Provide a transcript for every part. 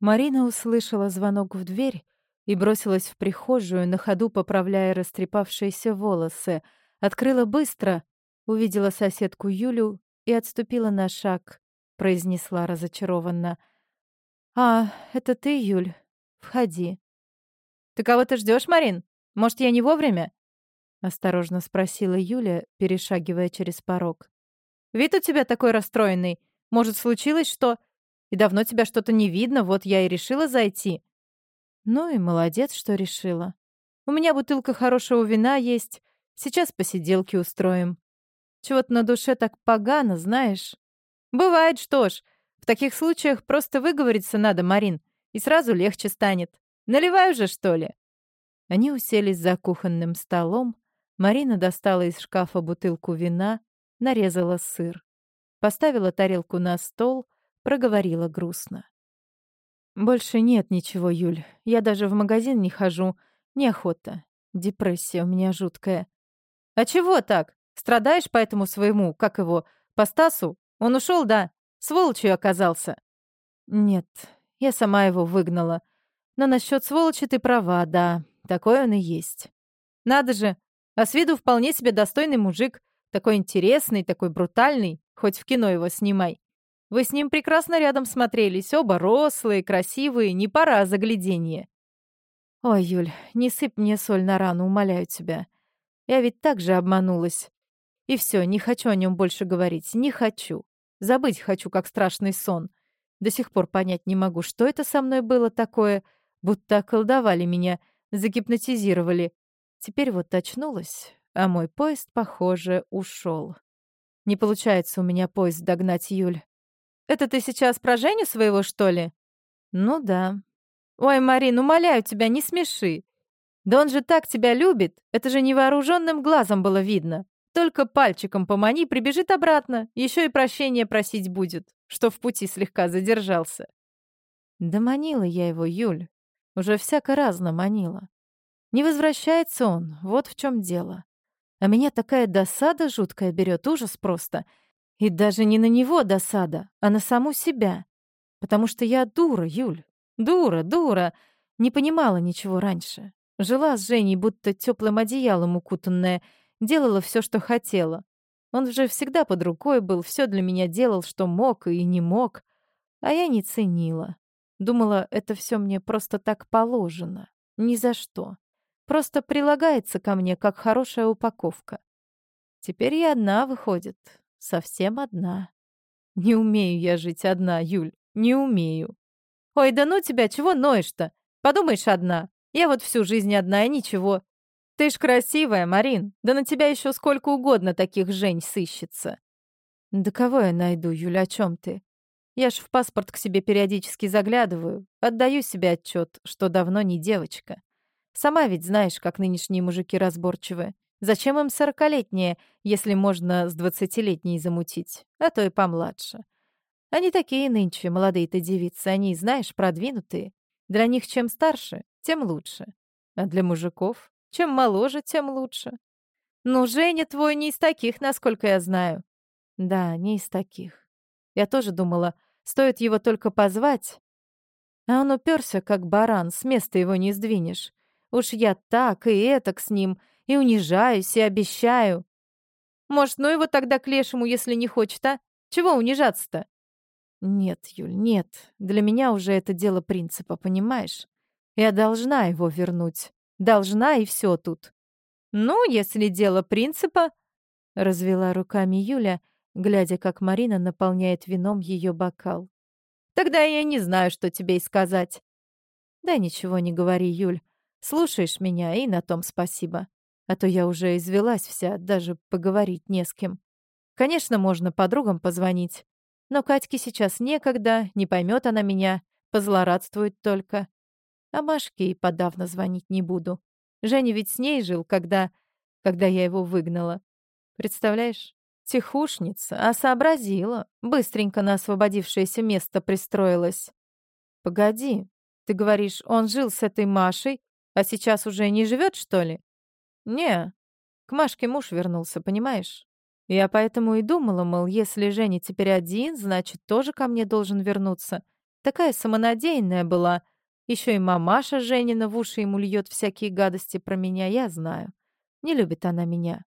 Марина услышала звонок в дверь и бросилась в прихожую, на ходу поправляя растрепавшиеся волосы. Открыла быстро, увидела соседку Юлю и отступила на шаг, произнесла разочарованно. «А, это ты, Юль? Входи». «Ты кого-то ждешь, Марин? Может, я не вовремя?» — осторожно спросила Юля, перешагивая через порог. «Вид у тебя такой расстроенный. Может, случилось что? И давно тебя что-то не видно, вот я и решила зайти». «Ну и молодец, что решила. У меня бутылка хорошего вина есть. Сейчас посиделки устроим. Чего-то на душе так погано, знаешь?» «Бывает, что ж. В таких случаях просто выговориться надо, Марин, и сразу легче станет. Наливай уже, что ли?» Они уселись за кухонным столом. Марина достала из шкафа бутылку вина, нарезала сыр. Поставила тарелку на стол, проговорила грустно. «Больше нет ничего, Юль. Я даже в магазин не хожу. Неохота. Депрессия у меня жуткая». «А чего так? Страдаешь по этому своему, как его, по Стасу? Он ушел, да? Сволочью оказался?» «Нет, я сама его выгнала. Но насчет сволочи ты права, да. Такой он и есть. Надо же, а с виду вполне себе достойный мужик. Такой интересный, такой брутальный. Хоть в кино его снимай. Вы с ним прекрасно рядом смотрелись, оба рослые, красивые, не пора загляденье. Ой, Юль, не сыпь мне соль на рану, умоляю тебя. Я ведь так же обманулась. И все, не хочу о нем больше говорить, не хочу. Забыть хочу, как страшный сон. До сих пор понять не могу, что это со мной было такое, будто околдовали меня, загипнотизировали. Теперь вот очнулась, а мой поезд, похоже, ушел. Не получается у меня поезд догнать, Юль. Это ты сейчас про Женю своего, что ли? Ну да. Ой, Марин, умоляю тебя, не смеши. Да он же так тебя любит. Это же невооруженным глазом было видно. Только пальчиком помани, прибежит обратно. Еще и прощения просить будет, что в пути слегка задержался. Да манила я его, Юль. Уже всяко разно манила. Не возвращается он, вот в чем дело. А меня такая досада жуткая берет, ужас просто — и даже не на него досада, а на саму себя. Потому что я дура, Юль. Дура, дура. Не понимала ничего раньше. Жила с Женей, будто теплым одеялом укутанная. Делала все, что хотела. Он же всегда под рукой был, все для меня делал, что мог и не мог. А я не ценила. Думала, это все мне просто так положено. Ни за что. Просто прилагается ко мне, как хорошая упаковка. Теперь я одна, выходит. Совсем одна. Не умею я жить одна, Юль, не умею. Ой, да ну тебя, чего ноешь-то? Подумаешь, одна. Я вот всю жизнь одна, и ничего. Ты ж красивая, Марин. Да на тебя еще сколько угодно таких Жень сыщется. Да кого я найду, Юля, о чем ты? Я ж в паспорт к себе периодически заглядываю, отдаю себе отчет, что давно не девочка. Сама ведь знаешь, как нынешние мужики разборчивы. Зачем им сорокалетние, если можно с двадцатилетней замутить, а то и помладше? Они такие нынче, молодые-то девицы, они, знаешь, продвинутые. Для них чем старше, тем лучше. А для мужиков, чем моложе, тем лучше. Ну, Женя твой не из таких, насколько я знаю. Да, не из таких. Я тоже думала, стоит его только позвать. А он уперся, как баран, с места его не сдвинешь. Уж я так и этак с ним, и унижаюсь, и обещаю. Может, ну его тогда к лешему, если не хочет, а? Чего унижаться-то? Нет, Юль, нет. Для меня уже это дело принципа, понимаешь? Я должна его вернуть. Должна, и все тут. Ну, если дело принципа... Развела руками Юля, глядя, как Марина наполняет вином ее бокал. Тогда я не знаю, что тебе и сказать. Да ничего не говори, Юль. Слушаешь меня, и на том спасибо а то я уже извелась вся, даже поговорить не с кем. Конечно, можно подругам позвонить, но Катьке сейчас некогда, не поймет она меня, позлорадствует только. А Машке и подавно звонить не буду. Женя ведь с ней жил, когда... когда я его выгнала. Представляешь? Тихушница, а сообразила. Быстренько на освободившееся место пристроилась. Погоди, ты говоришь, он жил с этой Машей, а сейчас уже не живет, что ли? «Не, к Машке муж вернулся, понимаешь? Я поэтому и думала, мол, если Женя теперь один, значит, тоже ко мне должен вернуться. Такая самонадеянная была. Еще и мамаша Женина в уши ему льет всякие гадости про меня, я знаю. Не любит она меня.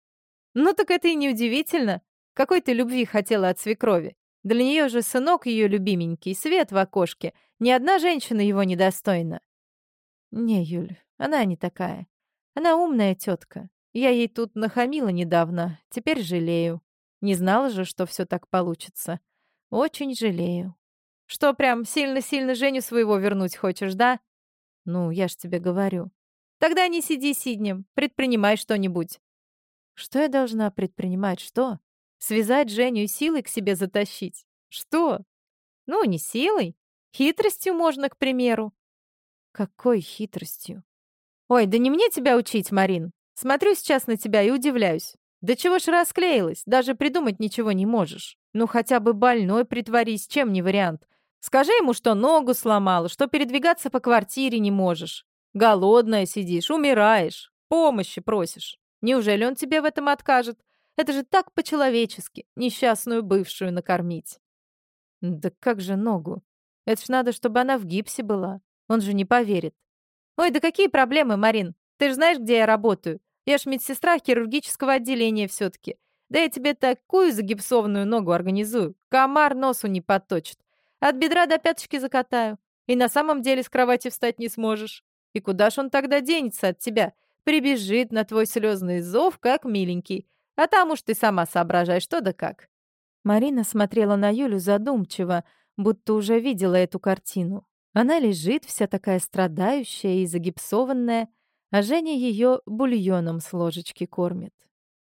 Ну так это и не удивительно. Какой ты любви хотела от свекрови? Для нее же сынок ее любименький, свет в окошке. Ни одна женщина его не достойна. Не, Юль, она не такая. Она умная тетка. Я ей тут нахамила недавно, теперь жалею. Не знала же, что все так получится. Очень жалею. Что, прям сильно-сильно Женю своего вернуть хочешь, да? Ну, я ж тебе говорю. Тогда не сиди сиднем, предпринимай что-нибудь. Что я должна предпринимать? Что? Связать Женю и силой к себе затащить? Что? Ну, не силой. Хитростью можно, к примеру. Какой хитростью? Ой, да не мне тебя учить, Марин. Смотрю сейчас на тебя и удивляюсь. Да чего ж расклеилась? Даже придумать ничего не можешь. Ну, хотя бы больной притворись, чем не вариант. Скажи ему, что ногу сломала, что передвигаться по квартире не можешь. Голодная сидишь, умираешь, помощи просишь. Неужели он тебе в этом откажет? Это же так по-человечески, несчастную бывшую накормить. Да как же ногу? Это ж надо, чтобы она в гипсе была. Он же не поверит. Ой, да какие проблемы, Марин? Ты же знаешь, где я работаю? Я ж медсестра хирургического отделения все-таки. Да я тебе такую загипсованную ногу организую. Комар носу не подточит. От бедра до пяточки закатаю. И на самом деле с кровати встать не сможешь. И куда ж он тогда денется от тебя? Прибежит на твой слезный зов, как миленький. А там уж ты сама соображай, что да как. Марина смотрела на Юлю задумчиво, будто уже видела эту картину. Она лежит, вся такая страдающая и загипсованная, а Женя ее бульоном с ложечки кормит.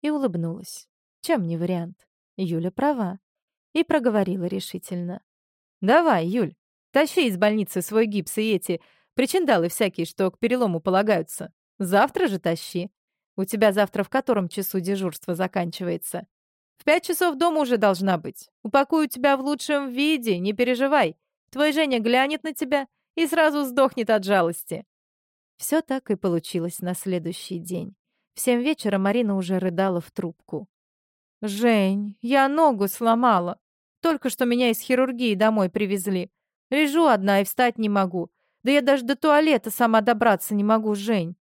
И улыбнулась. Чем не вариант? Юля права. И проговорила решительно. «Давай, Юль, тащи из больницы свой гипс и эти причиндалы всякие, что к перелому полагаются. Завтра же тащи. У тебя завтра в котором часу дежурство заканчивается? В пять часов дома уже должна быть. Упакую тебя в лучшем виде, не переживай. Твой Женя глянет на тебя и сразу сдохнет от жалости». Все так и получилось на следующий день. В семь вечера Марина уже рыдала в трубку. «Жень, я ногу сломала. Только что меня из хирургии домой привезли. Лежу одна и встать не могу. Да я даже до туалета сама добраться не могу, Жень.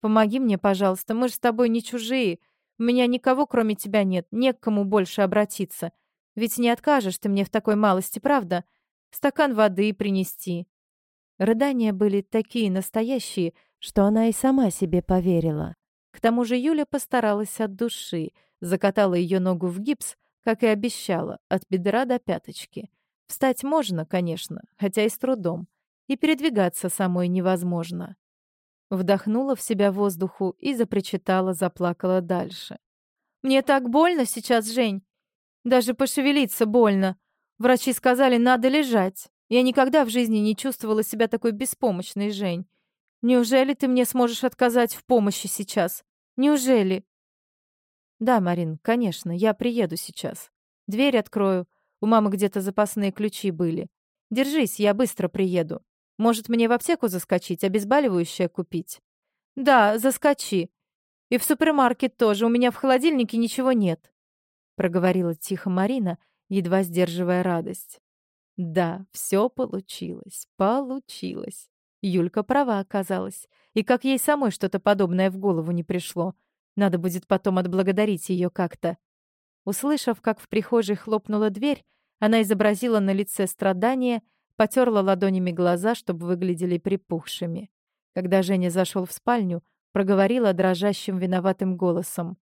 Помоги мне, пожалуйста, мы же с тобой не чужие. У меня никого, кроме тебя, нет, не к кому больше обратиться. Ведь не откажешь ты мне в такой малости, правда? Стакан воды принести». Рыдания были такие настоящие, что она и сама себе поверила. К тому же Юля постаралась от души, закатала ее ногу в гипс, как и обещала, от бедра до пяточки. Встать можно, конечно, хотя и с трудом. И передвигаться самой невозможно. Вдохнула в себя воздуху и запричитала, заплакала дальше. «Мне так больно сейчас, Жень. Даже пошевелиться больно. Врачи сказали, надо лежать. Я никогда в жизни не чувствовала себя такой беспомощной, Жень. Неужели ты мне сможешь отказать в помощи сейчас? Неужели?» «Да, Марин, конечно, я приеду сейчас. Дверь открою. У мамы где-то запасные ключи были. Держись, я быстро приеду. Может, мне в аптеку заскочить, обезболивающее купить?» «Да, заскочи. И в супермаркет тоже, у меня в холодильнике ничего нет», проговорила тихо Марина, едва сдерживая радость. Да, все получилось, получилось. Юлька права оказалась. И как ей самой что-то подобное в голову не пришло — надо будет потом отблагодарить ее как-то. Услышав, как в прихожей хлопнула дверь, она изобразила на лице страдание, потерла ладонями глаза, чтобы выглядели припухшими. Когда Женя зашел в спальню, проговорила дрожащим виноватым голосом.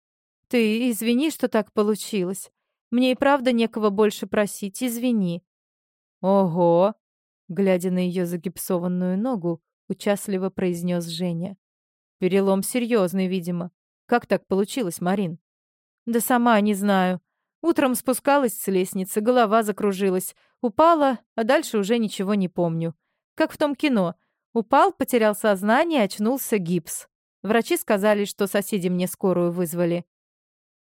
«Ты извини, что так получилось. Мне и правда некого больше просить, извини». «Ого!» Глядя на ее загипсованную ногу, участливо произнес Женя. «Перелом серьезный, видимо. Как так получилось, Марин? Да сама не знаю. Утром спускалась с лестницы, голова закружилась. Упала, а дальше уже ничего не помню. Как в том кино. Упал, потерял сознание, очнулся гипс. Врачи сказали, что соседи мне скорую вызвали.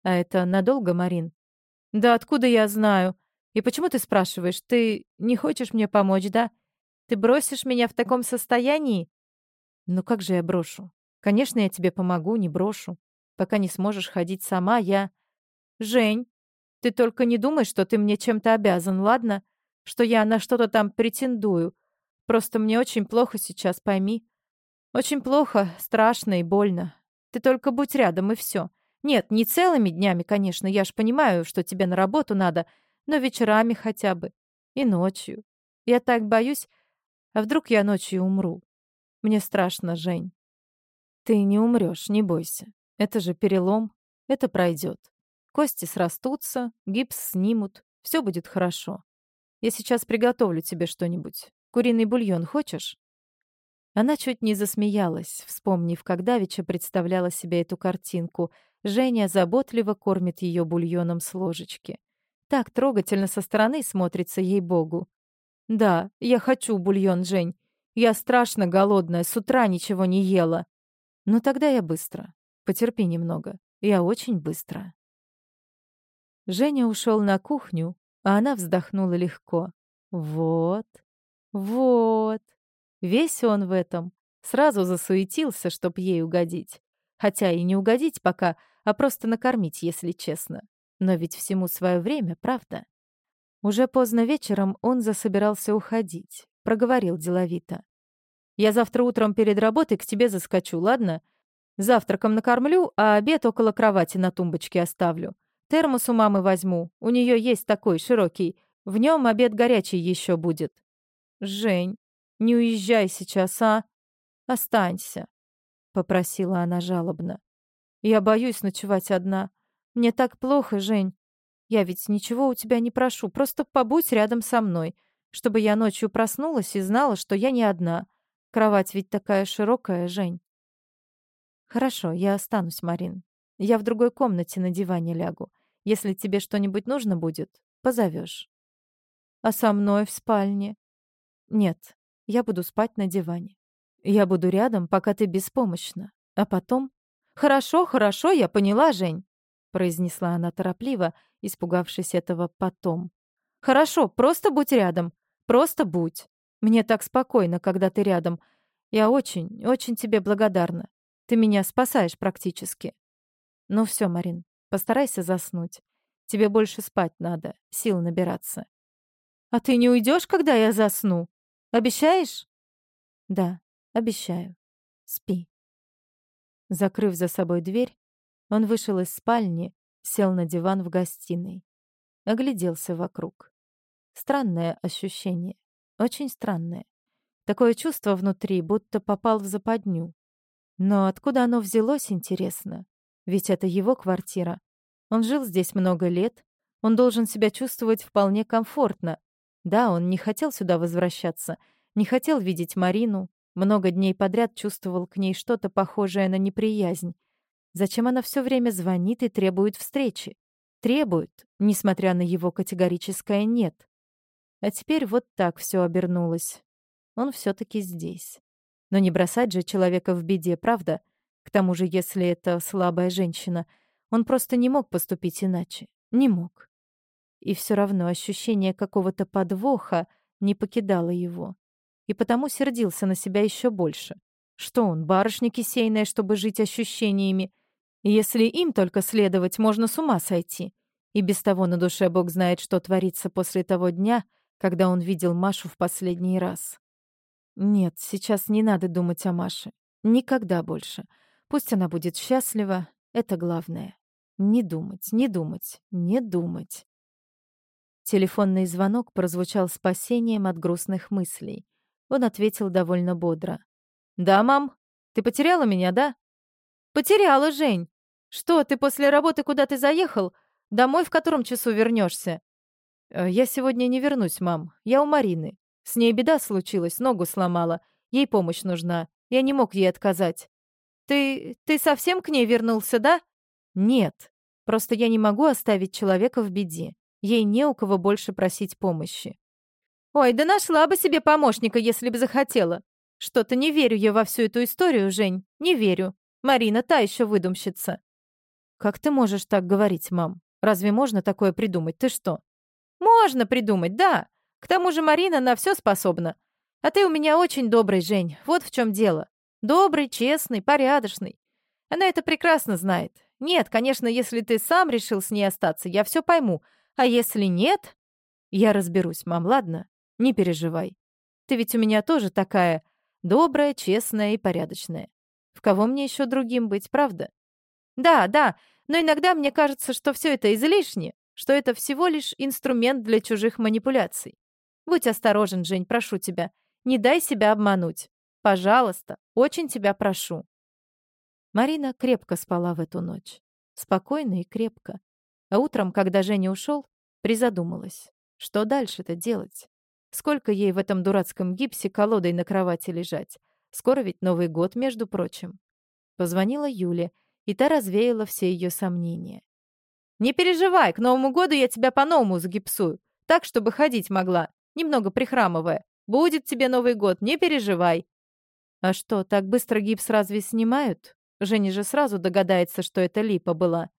А это надолго, Марин? Да откуда я знаю? И почему ты спрашиваешь? Ты не хочешь мне помочь, да? Ты бросишь меня в таком состоянии? Ну как же я брошу? Конечно, я тебе помогу, не брошу. Пока не сможешь ходить сама, я... Жень, ты только не думай, что ты мне чем-то обязан, ладно? что я на что-то там претендую. Просто мне очень плохо сейчас, пойми. Очень плохо, страшно и больно. Ты только будь рядом, и все. Нет, не целыми днями, конечно, я ж понимаю, что тебе на работу надо, но вечерами хотя бы. И ночью. Я так боюсь, а вдруг я ночью умру? Мне страшно, Жень. Ты не умрешь, не бойся. Это же перелом, это пройдет. Кости срастутся, гипс снимут, все будет хорошо. Я сейчас приготовлю тебе что-нибудь. Куриный бульон хочешь? Она чуть не засмеялась, вспомнив, как Давича представляла себе эту картинку. Женя заботливо кормит ее бульоном с ложечки. Так трогательно со стороны смотрится ей-богу. «Да, я хочу бульон, Жень. Я страшно голодная, с утра ничего не ела». «Ну тогда я быстро. Потерпи немного. Я очень быстро». Женя ушел на кухню, а она вздохнула легко. «Вот, вот». Весь он в этом. Сразу засуетился, чтоб ей угодить. Хотя и не угодить пока, а просто накормить, если честно. Но ведь всему свое время, правда? Уже поздно вечером он засобирался уходить. Проговорил деловито. «Я завтра утром перед работой к тебе заскочу, ладно? Завтраком накормлю, а обед около кровати на тумбочке оставлю. Термос у мамы возьму, у нее есть такой широкий. В нем обед горячий еще будет». «Жень, не уезжай сейчас, а? Останься», — попросила она жалобно. «Я боюсь ночевать одна. Мне так плохо, Жень. Я ведь ничего у тебя не прошу, просто побудь рядом со мной, чтобы я ночью проснулась и знала, что я не одна. Кровать ведь такая широкая, Жень». «Хорошо, я останусь, Марин. Я в другой комнате на диване лягу. Если тебе что-нибудь нужно будет, позовешь. «А со мной в спальне?» «Нет, я буду спать на диване. Я буду рядом, пока ты беспомощна. А потом... Хорошо, хорошо, я поняла, Жень, произнесла она торопливо, испугавшись этого потом. Хорошо, просто будь рядом. Просто будь. Мне так спокойно, когда ты рядом. Я очень, очень тебе благодарна. Ты меня спасаешь практически. Ну все, Марин, постарайся заснуть. Тебе больше спать надо, сил набираться. А ты не уйдешь, когда я засну? Обещаешь? Да, обещаю. Спи. Закрыв за собой дверь, он вышел из спальни, сел на диван в гостиной. Огляделся вокруг. Странное ощущение. Очень странное. Такое чувство внутри, будто попал в западню. Но откуда оно взялось, интересно? Ведь это его квартира. Он жил здесь много лет. Он должен себя чувствовать вполне комфортно, да, он не хотел сюда возвращаться, не хотел видеть Марину, много дней подряд чувствовал к ней что-то похожее на неприязнь. Зачем она все время звонит и требует встречи? Требует, несмотря на его категорическое «нет». А теперь вот так все обернулось. Он все таки здесь. Но не бросать же человека в беде, правда? К тому же, если это слабая женщина, он просто не мог поступить иначе. Не мог. И все равно ощущение какого-то подвоха не покидало его. И потому сердился на себя еще больше. Что он, барышня кисейная, чтобы жить ощущениями? если им только следовать, можно с ума сойти. И без того на душе Бог знает, что творится после того дня, когда он видел Машу в последний раз. Нет, сейчас не надо думать о Маше. Никогда больше. Пусть она будет счастлива, это главное. Не думать, не думать, не думать. Телефонный звонок прозвучал спасением от грустных мыслей. Он ответил довольно бодро. «Да, мам? Ты потеряла меня, да?» «Потеряла, Жень. Что, ты после работы куда ты заехал? Домой в котором часу вернешься? «Э, «Я сегодня не вернусь, мам. Я у Марины. С ней беда случилась, ногу сломала. Ей помощь нужна. Я не мог ей отказать». «Ты... ты совсем к ней вернулся, да?» «Нет. Просто я не могу оставить человека в беде. Ей не у кого больше просить помощи. «Ой, да нашла бы себе помощника, если бы захотела. Что-то не верю я во всю эту историю, Жень, не верю. Марина та еще выдумщица». «Как ты можешь так говорить, мам? Разве можно такое придумать? Ты что?» «Можно придумать, да. К тому же Марина на все способна. А ты у меня очень добрый, Жень, вот в чем дело. Добрый, честный, порядочный. Она это прекрасно знает. Нет, конечно, если ты сам решил с ней остаться, я все пойму. А если нет? Я разберусь, мам, ладно? Не переживай. Ты ведь у меня тоже такая добрая, честная и порядочная. В кого мне еще другим быть, правда? Да, да, но иногда мне кажется, что все это излишне, что это всего лишь инструмент для чужих манипуляций. Будь осторожен, Жень, прошу тебя. Не дай себя обмануть. Пожалуйста, очень тебя прошу. Марина крепко спала в эту ночь. Спокойно и крепко. А утром, когда Женя ушел, призадумалась. Что дальше-то делать? Сколько ей в этом дурацком гипсе колодой на кровати лежать? Скоро ведь Новый год, между прочим. Позвонила Юле, и та развеяла все ее сомнения. «Не переживай, к Новому году я тебя по-новому загипсую, так, чтобы ходить могла, немного прихрамывая. Будет тебе Новый год, не переживай». «А что, так быстро гипс разве снимают?» Женя же сразу догадается, что это липа была.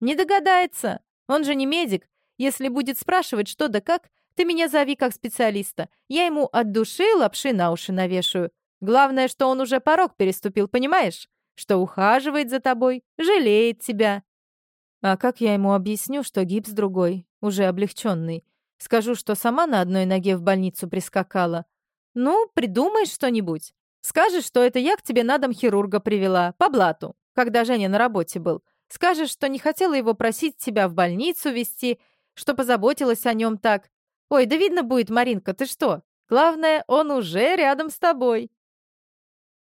«Не догадается. Он же не медик. Если будет спрашивать, что да как, ты меня зови как специалиста. Я ему от души лапши на уши навешаю. Главное, что он уже порог переступил, понимаешь? Что ухаживает за тобой, жалеет тебя. А как я ему объясню, что гипс другой, уже облегченный? Скажу, что сама на одной ноге в больницу прискакала. Ну, придумай что-нибудь. Скажешь, что это я к тебе на дом хирурга привела, по блату, когда Женя на работе был. Скажешь, что не хотела его просить тебя в больницу вести, что позаботилась о нем так. Ой, да видно будет, Маринка, ты что? Главное, он уже рядом с тобой.